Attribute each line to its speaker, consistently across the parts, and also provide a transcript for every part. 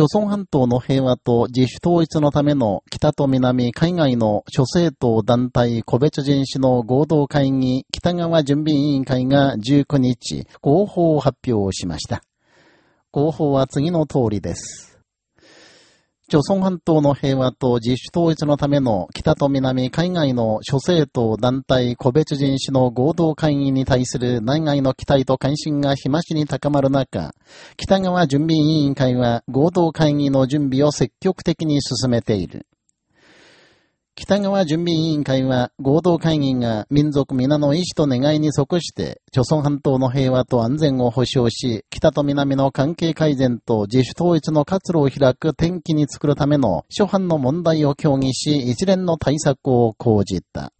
Speaker 1: 朝鮮半島の平和と自主統一のための北と南海外の諸政党団体個別人種の合同会議北側準備委員会が19日、合法を発表しました。合法は次の通りです。朝鮮半島の平和と自主統一のための北と南海外の諸政党団体個別人種の合同会議に対する内外の期待と関心が日増しに高まる中、北側準備委員会は合同会議の準備を積極的に進めている。北側準備委員会は合同会議が民族皆の意思と願いに即して、朝鮮半島の平和と安全を保障し、北と南の関係改善と自主統一の活路を開く転機に作るための諸般の問題を協議し、一連の対策を講じた。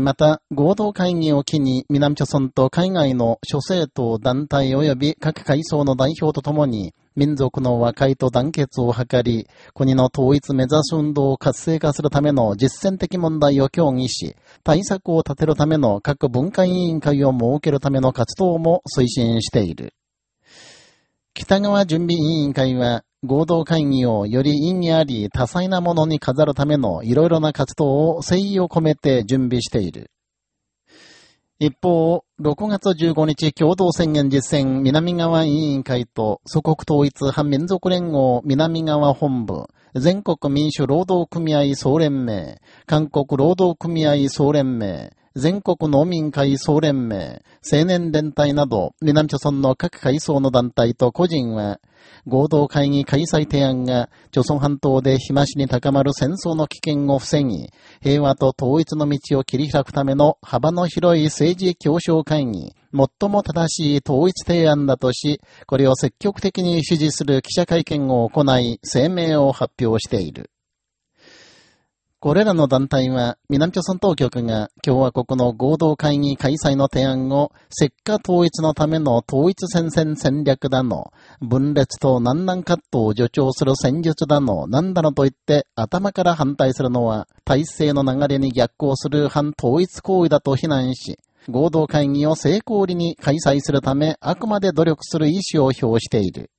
Speaker 1: また、合同会議を機に、南朝村と海外の諸政党団体及び各階層の代表とともに、民族の和解と団結を図り、国の統一目指す運動を活性化するための実践的問題を協議し、対策を立てるための各文化委員会を設けるための活動も推進している。北川準備委員会は、合同会議をより意義あり多彩なものに飾るためのいろいろな活動を誠意を込めて準備している。一方、6月15日共同宣言実践南側委員会と祖国統一反民族連合南側本部、全国民主労働組合総連盟、韓国労働組合総連盟、全国農民会総連盟、青年連帯など、南朝村の各階層の団体と個人は、合同会議開催提案が、朝鮮半島で日増しに高まる戦争の危険を防ぎ、平和と統一の道を切り開くための幅の広い政治協商会議、最も正しい統一提案だとし、これを積極的に支持する記者会見を行い、声明を発表している。これらの団体は、南朝鮮当局が共和国の合同会議開催の提案を、石化統一のための統一戦線戦略だの、分裂と難難葛藤を助長する戦術だの、なんだのと言って頭から反対するのは、体制の流れに逆行する反統一行為だと非難し、合同会議を成功裏に開催するため、あくまで努力する意思を表している。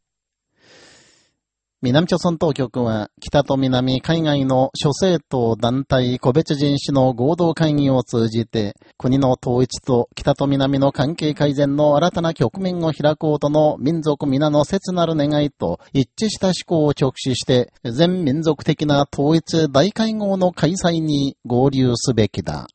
Speaker 1: 南朝鮮当局は、北と南海外の諸政党団体個別人種の合同会議を通じて、国の統一と北と南の関係改善の新たな局面を開こうとの民族皆の切なる願いと一致した思考を直視して、全民族的な統一大会合の開催に合流すべきだ。